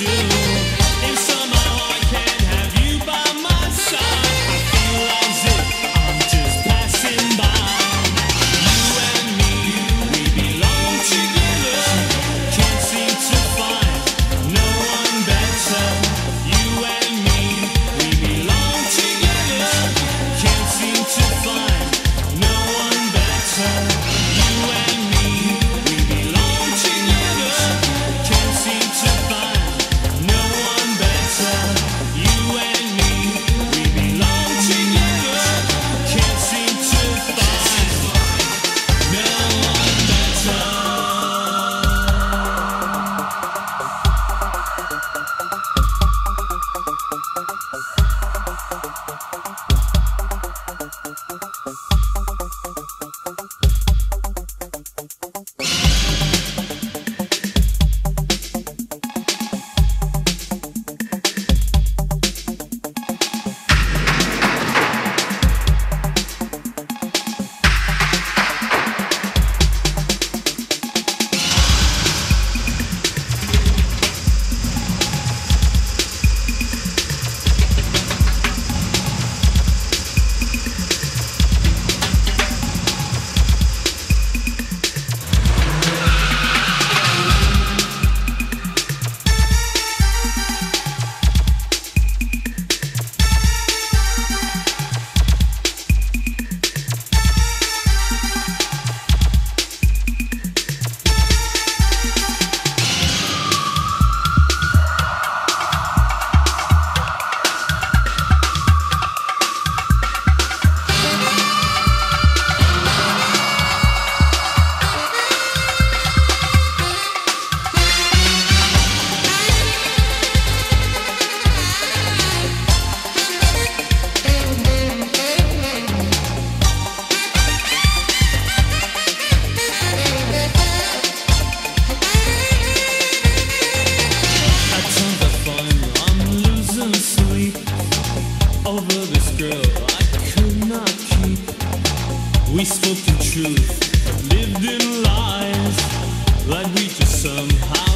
you We spoke the truth, lived in lies, like we just somehow.